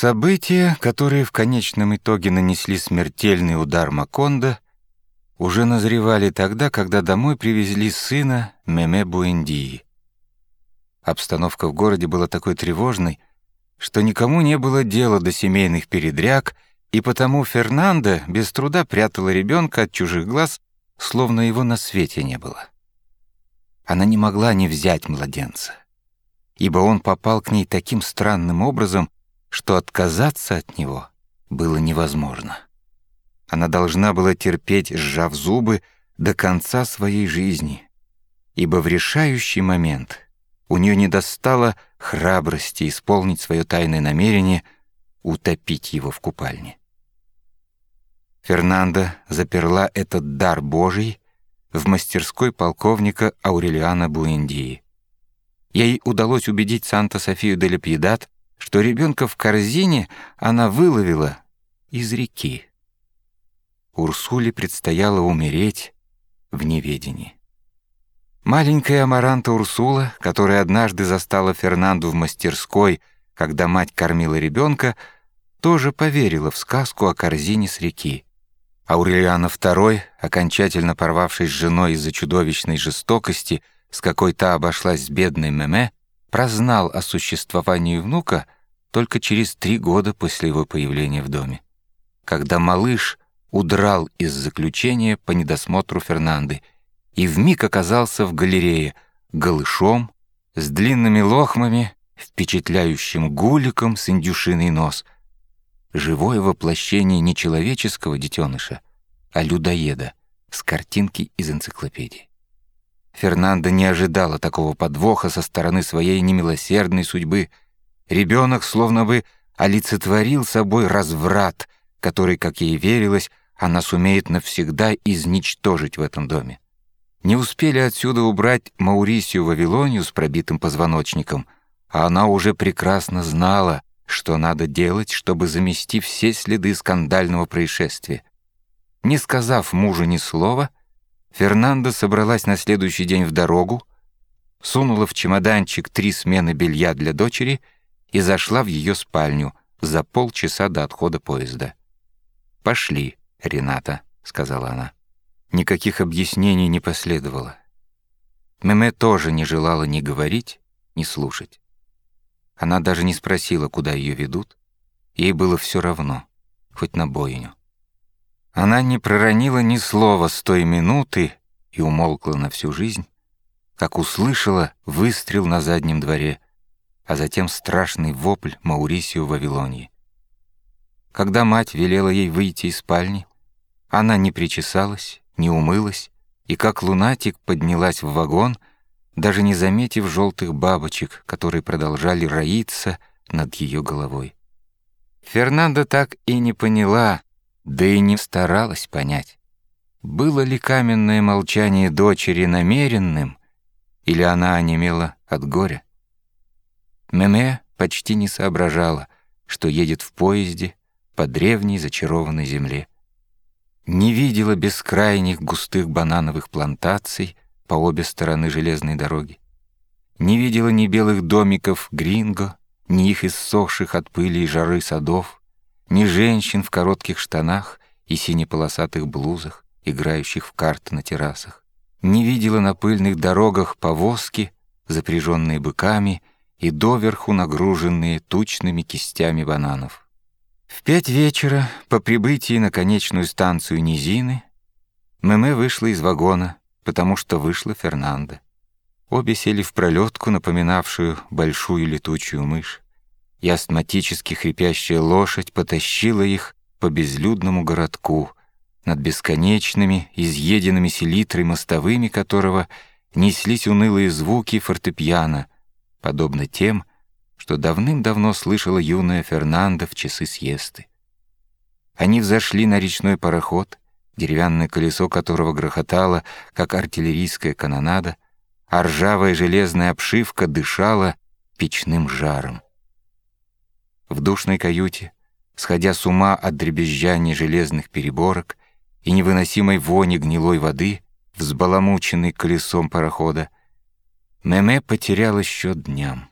События, которые в конечном итоге нанесли смертельный удар Макондо, уже назревали тогда, когда домой привезли сына Меме Буэндии. Обстановка в городе была такой тревожной, что никому не было дела до семейных передряг, и потому Фернандо без труда прятала ребенка от чужих глаз, словно его на свете не было. Она не могла не взять младенца, ибо он попал к ней таким странным образом, что отказаться от него было невозможно. Она должна была терпеть, сжав зубы, до конца своей жизни, ибо в решающий момент у нее не достало храбрости исполнить свое тайное намерение утопить его в купальне. Фернанда заперла этот дар Божий в мастерской полковника Аурелиана Буэндии. Ей удалось убедить Санта-Софию де Лепьедат, что ребенка в корзине она выловила из реки. Урсуле предстояло умереть в неведении. Маленькая Амаранта Урсула, которая однажды застала Фернанду в мастерской, когда мать кормила ребенка, тоже поверила в сказку о корзине с реки. Аурелиана II, окончательно порвавшись с женой из-за чудовищной жестокости, с какой та обошлась с бедной Меме, прознал о существовании внука только через три года после его появления в доме. Когда малыш удрал из заключения по недосмотру Фернанды и вмиг оказался в галерее, голышом, с длинными лохмами, впечатляющим гуликом с индюшиный нос. Живое воплощение не человеческого детеныша, а людоеда с картинки из энциклопедии. Фернандо не ожидала такого подвоха со стороны своей немилосердной судьбы. Ребенок словно бы олицетворил собой разврат, который, как ей верилось, она сумеет навсегда изничтожить в этом доме. Не успели отсюда убрать Маурисию Вавилонию с пробитым позвоночником, а она уже прекрасно знала, что надо делать, чтобы замести все следы скандального происшествия. Не сказав мужу ни слова, Фернанда собралась на следующий день в дорогу, сунула в чемоданчик три смены белья для дочери и зашла в ее спальню за полчаса до отхода поезда. «Пошли, Рената», — сказала она. Никаких объяснений не последовало. Меме тоже не желала ни говорить, ни слушать. Она даже не спросила, куда ее ведут. Ей было все равно, хоть на бойню. Она не проронила ни слова с той минуты и умолкла на всю жизнь, как услышала выстрел на заднем дворе, а затем страшный вопль Маурисию Вавилонии. Когда мать велела ей выйти из спальни, она не причесалась, не умылась и как лунатик поднялась в вагон, даже не заметив желтых бабочек, которые продолжали роиться над ее головой. Фернандо так и не поняла, да и не старалась понять, было ли каменное молчание дочери намеренным, или она онемела от горя. Меме почти не соображала, что едет в поезде по древней зачарованной земле. Не видела бескрайних густых банановых плантаций по обе стороны железной дороги. Не видела ни белых домиков гринго, ни их иссохших от пыли и жары садов, ни женщин в коротких штанах и синеполосатых блузах, играющих в карты на террасах. Не видела на пыльных дорогах повозки, запряженные быками и доверху нагруженные тучными кистями бананов. В пять вечера, по прибытии на конечную станцию Низины, Мэмэ вышла из вагона, потому что вышла Фернандо. Обе сели в пролетку, напоминавшую большую летучую мышь и астматически хрипящая лошадь потащила их по безлюдному городку над бесконечными, изъеденными селитрой мостовыми которого неслись унылые звуки фортепиано, подобно тем, что давным-давно слышала юная Фернанда в часы съесты. Они взошли на речной пароход, деревянное колесо которого грохотало, как артиллерийская канонада, а ржавая железная обшивка дышала печным жаром. В душной каюте, сходя с ума от дребезжания железных переборок и невыносимой вони гнилой воды, взбаламученной колесом парохода, Меме потеряла счет дням.